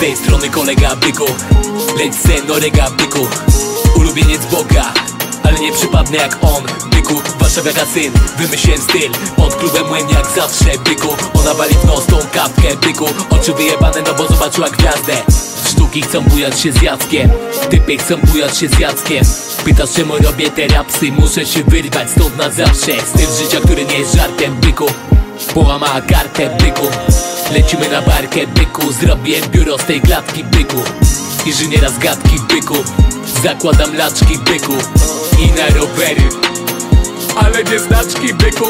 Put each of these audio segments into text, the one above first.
tej strony kolega byku. Leć se norega byku. Ulubieniec Boga ale nie przypadnę jak on. Byku, warszawiaka syn, wymyśliłem styl. Pod klubem młyn jak zawsze, byku. Ona wali w nos tą kapkę, byku. Oczy wyjebane, no bo zobaczyła gwiazdę. Sztuki chcą bujać się z Jackiem. Typy chcą bujać się z Jackiem. Pytasz czemu robię te rapsy? Muszę się wyrwać stąd na zawsze. Styl życia, który nie jest żartem, byku. Połamała kartę, byku Lecimy na barkę, byku Zrobię biuro z tej klatki, byku. Inżyniera z gadki, byku Zakładam laczki, byku. I na rowery Ale nie znaczki, byku.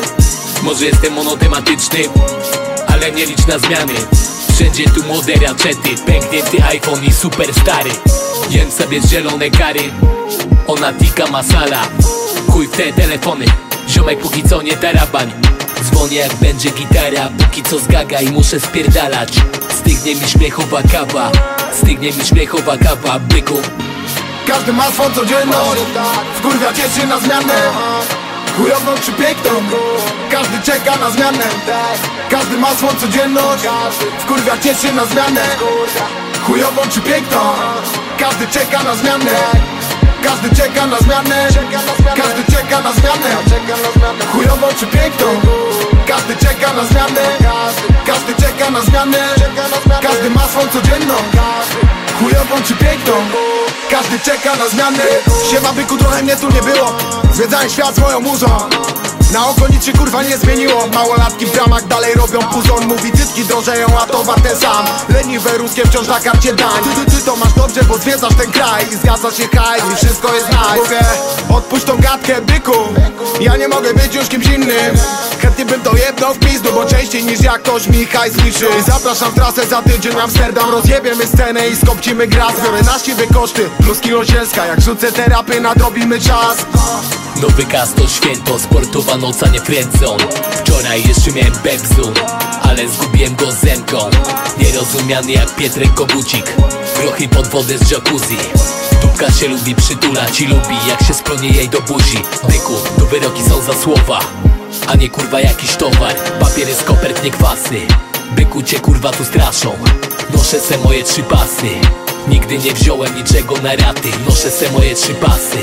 Może jestem monotematyczny Ale nie licz na zmiany. Wszędzie tu młode raczety Pęknięty iPhone i super stary. Jem sobie zielone kary Ona tika masala Chuj w te telefony Ziomek póki co nie tarabań Dzwonię jak będzie gitara Póki co zgaga i muszę spierdalać. Stygnie mi śmiechowa kawa Stygnie mi śmiechowa kawa, byku. Każdy ma swą codzienność Wkurwia cię się na zmianę. Chujową czy piękną Każdy czeka na zmianę. Każdy ma swą codzienność Wkurwia cię się na zmianę. Chujową czy piękną Każdy czeka na zmianę. Każdy czeka na zmianę. Każdy czeka na zmianę Każdy ma swą codzienną Chujową czy piękną. Każdy czeka na zmianę. Siema byku, trochę mnie tu nie było. Zwiedzałem świat z moją muzą. Na oko nic się kurwa nie zmieniło. Małolatki w dramach dalej robią puzon. Mówi cytki drożeją, a towar ten sam. Leniwe ruskie wciąż na karcie dań. Ty, ty, ty to masz dobrze, bo zwiedzasz ten kraj. I zgadza się hajs i wszystko jest nice. Mówię, odpuść tą gadkę byku Ja nie mogę być już kimś innym. Chętnie bym to jedno w pizdu Bo częściej niż jakoś mi hajs liczy. I zapraszam w trasę za tydzień na Amsterdam Rozjebiemy scenę i skopcimy gras. Biorę na siebie koszty plus kilo zielska. Jak rzucę terapy nadrobimy czas. Nowy gaz to święto, sportowa noca nie kręcą. Wczoraj jeszcze miałem bebzu, ale zgubiłem go zemką Nierozumiany jak Pietrek Kogucik Grochy pod wodę z jacuzzi Dupka się lubi przytulać i lubi jak się sklonie jej do buzi. Byku, tu wyroki są za słowa A nie kurwa jakiś towar. Papiery z kopert, nie kwasy Byku cię kurwa tu straszą. Noszę se moje trzy pasy Nigdy nie wziąłem niczego na raty. Noszę se moje trzy pasy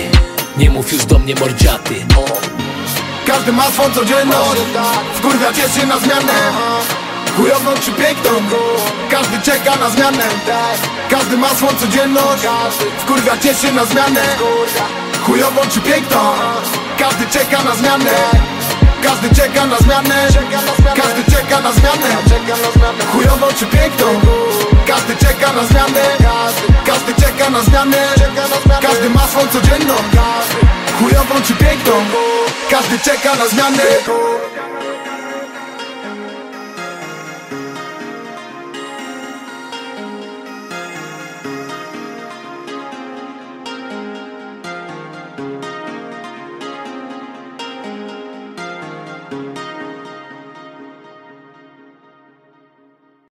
Nie mów już do mnie mordziaty. Każdy ma swą codzienność Wkurwia cię się na zmianę Chujową czy piękną Każdy czeka na zmianę. Każdy ma swą codzienność. Wkurwia cię się na zmianę. Chujową czy piękną Każdy czeka na zmianę. Każdy czeka na zmianę. Każdy czeka na zmianę. Chujową czy piękną Każdy czeka na zmianę. Każdy czeka na zmianę. Każdy ma swą codzienną Chujową czy piękną Każdy czeka na zmianę